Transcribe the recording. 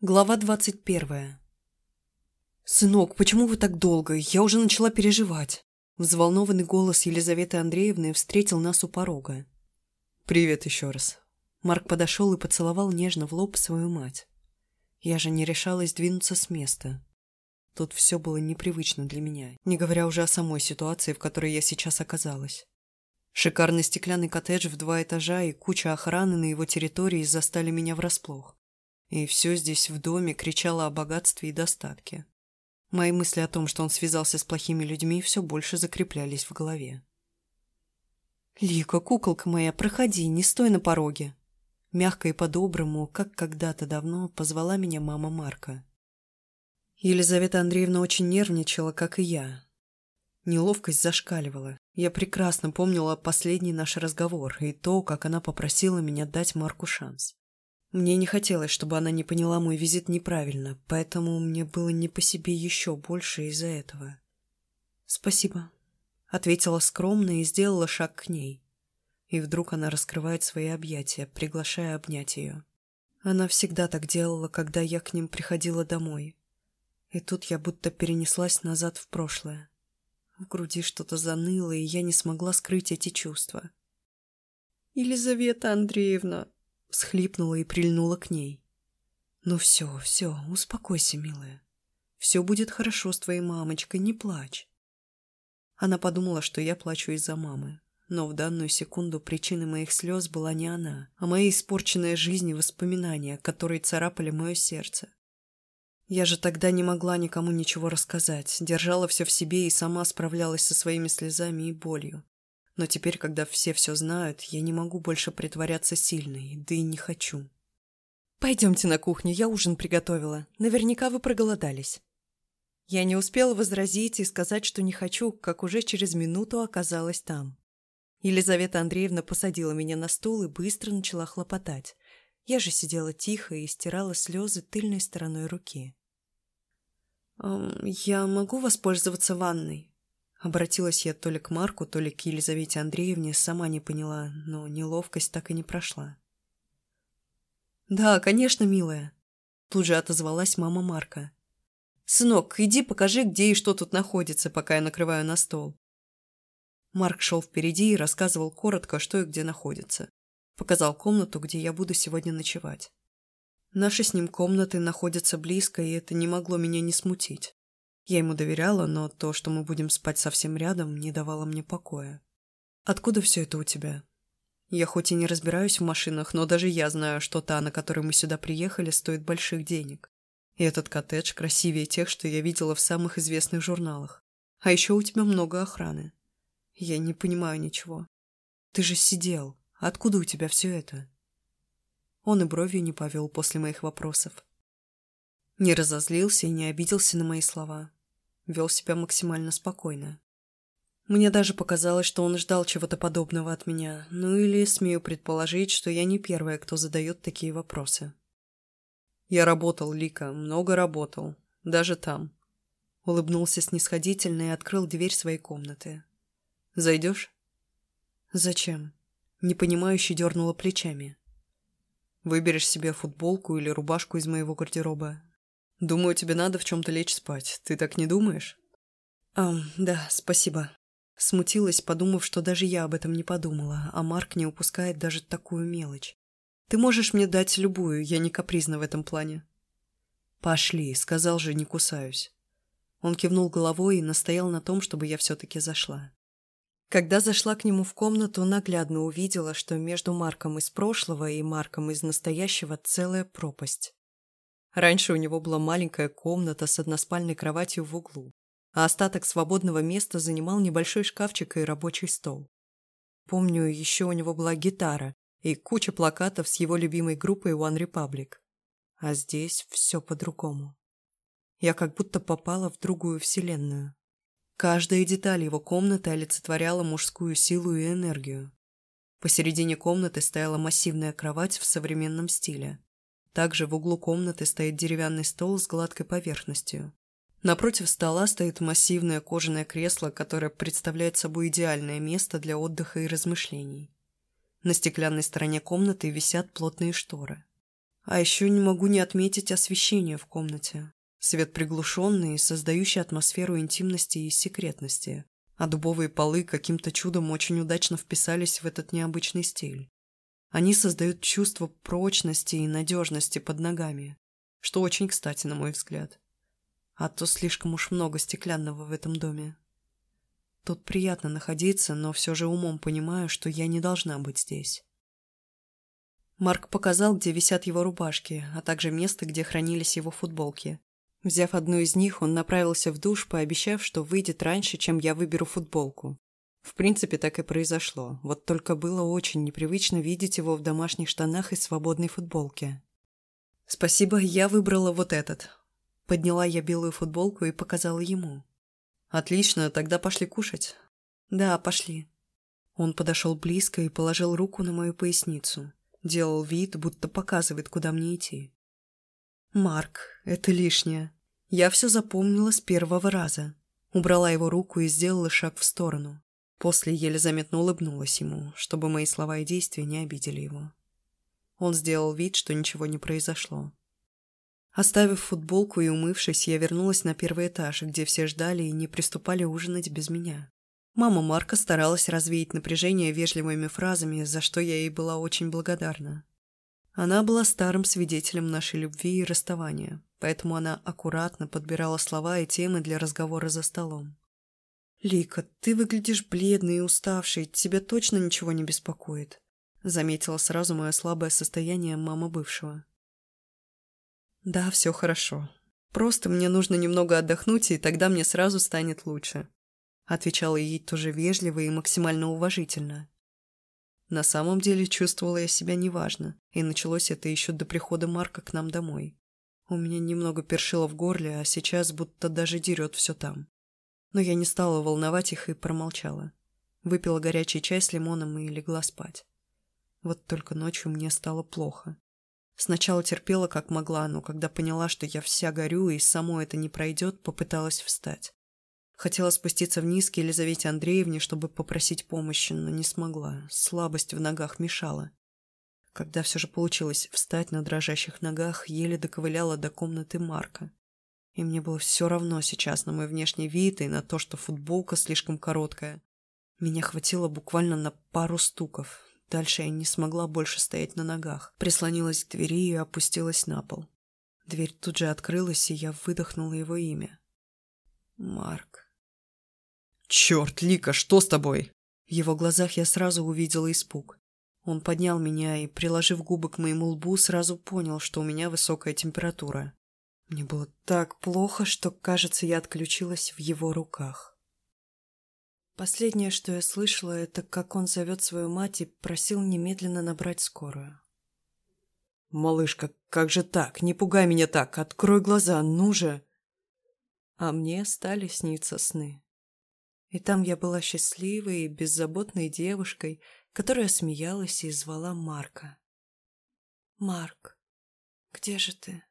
Глава двадцать первая. «Сынок, почему вы так долго? Я уже начала переживать». Взволнованный голос Елизаветы Андреевны встретил нас у порога. «Привет еще раз». Марк подошел и поцеловал нежно в лоб свою мать. Я же не решалась двинуться с места. Тут все было непривычно для меня, не говоря уже о самой ситуации, в которой я сейчас оказалась. Шикарный стеклянный коттедж в два этажа и куча охраны на его территории застали меня врасплох. И все здесь в доме кричало о богатстве и достатке. Мои мысли о том, что он связался с плохими людьми, все больше закреплялись в голове. «Лика, куколка моя, проходи, не стой на пороге!» Мягко и по-доброму, как когда-то давно, позвала меня мама Марка. Елизавета Андреевна очень нервничала, как и я. Неловкость зашкаливала. Я прекрасно помнила последний наш разговор и то, как она попросила меня дать Марку шанс. Мне не хотелось, чтобы она не поняла мой визит неправильно, поэтому мне было не по себе еще больше из-за этого. «Спасибо», — ответила скромно и сделала шаг к ней. И вдруг она раскрывает свои объятия, приглашая обнять ее. Она всегда так делала, когда я к ним приходила домой. И тут я будто перенеслась назад в прошлое. В груди что-то заныло, и я не смогла скрыть эти чувства. «Елизавета Андреевна», Всхлипнула и прильнула к ней. «Ну все, все, успокойся, милая. Все будет хорошо с твоей мамочкой, не плачь». Она подумала, что я плачу из-за мамы. Но в данную секунду причиной моих слез была не она, а моя испорченная жизнь и воспоминания, которые царапали мое сердце. Я же тогда не могла никому ничего рассказать, держала все в себе и сама справлялась со своими слезами и болью. Но теперь, когда все все знают, я не могу больше притворяться сильной, да и не хочу. «Пойдемте на кухню, я ужин приготовила. Наверняка вы проголодались». Я не успела возразить и сказать, что не хочу, как уже через минуту оказалась там. Елизавета Андреевна посадила меня на стул и быстро начала хлопотать. Я же сидела тихо и стирала слезы тыльной стороной руки. «Эм, «Я могу воспользоваться ванной?» Обратилась я то ли к Марку, то ли к Елизавете Андреевне, сама не поняла, но неловкость так и не прошла. «Да, конечно, милая», — тут же отозвалась мама Марка. «Сынок, иди покажи, где и что тут находится, пока я накрываю на стол». Марк шел впереди и рассказывал коротко, что и где находится. Показал комнату, где я буду сегодня ночевать. Наши с ним комнаты находятся близко, и это не могло меня не смутить. Я ему доверяла, но то, что мы будем спать совсем рядом, не давало мне покоя. «Откуда все это у тебя?» Я хоть и не разбираюсь в машинах, но даже я знаю, что та, на которой мы сюда приехали, стоит больших денег. И этот коттедж красивее тех, что я видела в самых известных журналах. А еще у тебя много охраны. Я не понимаю ничего. Ты же сидел. Откуда у тебя все это? Он и бровью не повел после моих вопросов. Не разозлился и не обиделся на мои слова вел себя максимально спокойно. Мне даже показалось, что он ждал чего-то подобного от меня, ну или смею предположить, что я не первая, кто задает такие вопросы. «Я работал, Лика, много работал, даже там», — улыбнулся снисходительно и открыл дверь своей комнаты. «Зайдешь?» «Зачем?» — непонимающе дернула плечами. «Выберешь себе футболку или рубашку из моего гардероба, Думаю, тебе надо в чем-то лечь спать. Ты так не думаешь? А, да, спасибо. Смутилась, подумав, что даже я об этом не подумала, а Марк не упускает даже такую мелочь. Ты можешь мне дать любую, я не капризна в этом плане. Пошли, сказал же, не кусаюсь. Он кивнул головой и настоял на том, чтобы я все-таки зашла. Когда зашла к нему в комнату, наглядно увидела, что между Марком из прошлого и Марком из настоящего целая пропасть. Раньше у него была маленькая комната с односпальной кроватью в углу, а остаток свободного места занимал небольшой шкафчик и рабочий стол. Помню, еще у него была гитара и куча плакатов с его любимой группой One Republic. А здесь все по-другому. Я как будто попала в другую вселенную. Каждая деталь его комнаты олицетворяла мужскую силу и энергию. Посередине комнаты стояла массивная кровать в современном стиле. Также в углу комнаты стоит деревянный стол с гладкой поверхностью. Напротив стола стоит массивное кожаное кресло, которое представляет собой идеальное место для отдыха и размышлений. На стеклянной стороне комнаты висят плотные шторы. А еще не могу не отметить освещение в комнате. Свет приглушенный, создающий атмосферу интимности и секретности, а дубовые полы каким-то чудом очень удачно вписались в этот необычный стиль. Они создают чувство прочности и надежности под ногами, что очень кстати, на мой взгляд. А то слишком уж много стеклянного в этом доме. Тут приятно находиться, но все же умом понимаю, что я не должна быть здесь. Марк показал, где висят его рубашки, а также место, где хранились его футболки. Взяв одну из них, он направился в душ, пообещав, что выйдет раньше, чем я выберу футболку. В принципе, так и произошло. Вот только было очень непривычно видеть его в домашних штанах и свободной футболке. «Спасибо, я выбрала вот этот». Подняла я белую футболку и показала ему. «Отлично, тогда пошли кушать». «Да, пошли». Он подошел близко и положил руку на мою поясницу. Делал вид, будто показывает, куда мне идти. «Марк, это лишнее. Я все запомнила с первого раза». Убрала его руку и сделала шаг в сторону. После еле заметно улыбнулась ему, чтобы мои слова и действия не обидели его. Он сделал вид, что ничего не произошло. Оставив футболку и умывшись, я вернулась на первый этаж, где все ждали и не приступали ужинать без меня. Мама Марка старалась развеять напряжение вежливыми фразами, за что я ей была очень благодарна. Она была старым свидетелем нашей любви и расставания, поэтому она аккуратно подбирала слова и темы для разговора за столом. «Лика, ты выглядишь бледной и уставшей, тебя точно ничего не беспокоит», заметила сразу мое слабое состояние мама бывшего. «Да, все хорошо. Просто мне нужно немного отдохнуть, и тогда мне сразу станет лучше», отвечала ей тоже вежливо и максимально уважительно. На самом деле чувствовала я себя неважно, и началось это еще до прихода Марка к нам домой. У меня немного першило в горле, а сейчас будто даже дерет все там. Но я не стала волновать их и промолчала. Выпила горячий чай с лимоном и легла спать. Вот только ночью мне стало плохо. Сначала терпела как могла, но когда поняла, что я вся горю и само это не пройдет, попыталась встать. Хотела спуститься вниз к Елизавете Андреевне, чтобы попросить помощи, но не смогла. Слабость в ногах мешала. Когда все же получилось встать на дрожащих ногах, еле доковыляла до комнаты Марка. И мне было все равно сейчас на мой внешний вид и на то, что футболка слишком короткая. Меня хватило буквально на пару стуков. Дальше я не смогла больше стоять на ногах. Прислонилась к двери и опустилась на пол. Дверь тут же открылась, и я выдохнула его имя. Марк. «Черт, Лика, что с тобой?» В его глазах я сразу увидела испуг. Он поднял меня и, приложив губы к моему лбу, сразу понял, что у меня высокая температура. Мне было так плохо, что, кажется, я отключилась в его руках. Последнее, что я слышала, это как он зовет свою мать и просил немедленно набрать скорую. «Малышка, как же так? Не пугай меня так! Открой глаза, ну же!» А мне стали сниться сны. И там я была счастливой и беззаботной девушкой, которая смеялась и звала Марка. «Марк, где же ты?»